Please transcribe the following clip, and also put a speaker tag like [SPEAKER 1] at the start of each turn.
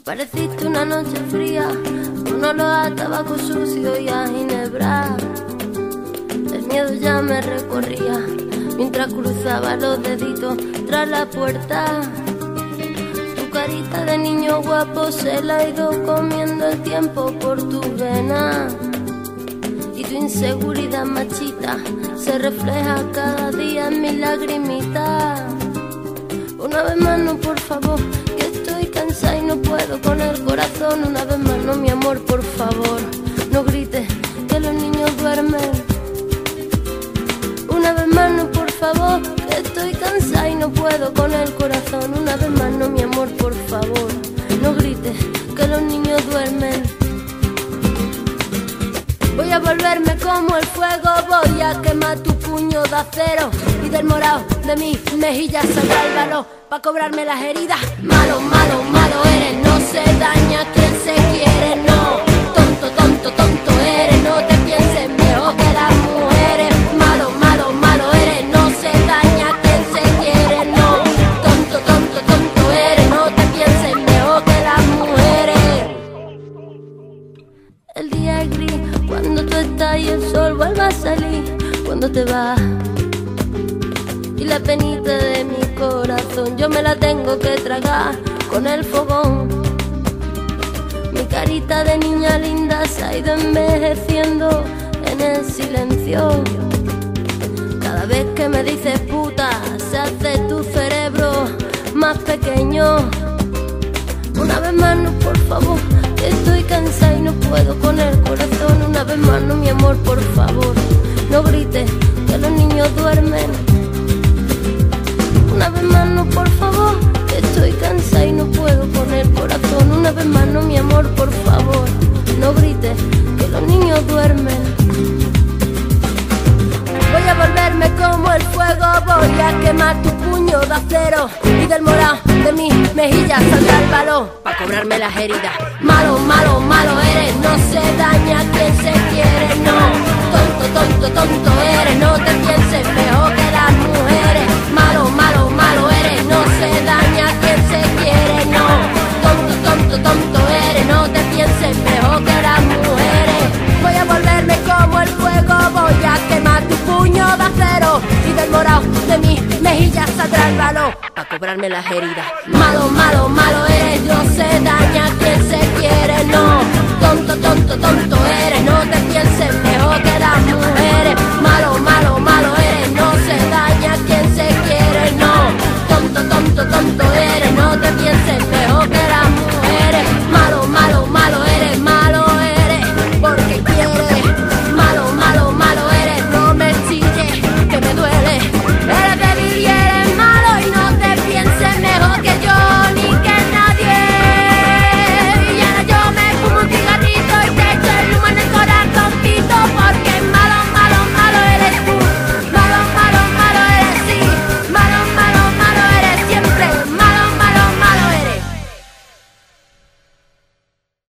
[SPEAKER 1] Apareciste una noche fría, con olor a tabaco sucio y a ginebra. El miedo ya me recorría mientras cruzaba los deditos tras la puerta. Tu carita de niño guapo se la ha ido comiendo el tiempo por tu vena. Y tu inseguridad machita se refleja cada día en mi lagrimita. Una vez más, no, por favor, no puedo con el corazón. Una vez más, no, mi amor, por favor, no grites que los niños duermen. Una vez más, no, por favor, que estoy cansada y no puedo con el corazón. Una vez más, no, mi amor, por favor, no grites que los niños duermen. Voy a volverme como el fuego, voy a quemar tu puño de acero y del morado de mi mejilla saldrá el valor pa' cobrarme las heridas. Malo, malo, malo se daña quien se quiere, no. Tonto, tonto, tonto eres, no te pienses mejor que las mujeres. Malo, malo, malo eres, no se daña quien se quiere, no. Tonto, tonto, tonto eres, no te pienses mejor que las mujeres. El día es gris cuando tú estás y el sol vuelve a salir cuando te vas. Y la penita de mi corazón yo me la tengo que tragar con el fogón. Mi carita de niña linda se ha ido envejeciendo en el silencio. Cada vez que me dices puta, se hace tu cerebro más pequeño. Una vez más, no, por favor, estoy cansada y no puedo con el corazón. Una vez más, no, mi amor, por favor, no grites que los niños duermen. Y del morado de mi mejilla saldrá el balón para cobrarme las heridas. Malo, malo, malo eres, no se daña quien se quiere, no. Tonto, tonto, tonto eres, no te pienses mejor que las mujeres. Malo, malo, malo eres, no se daña quien se quiere, no. Tonto, tonto, tonto eres, no te pienses mejor que las mujeres. Malo, malo, malo eres, se daña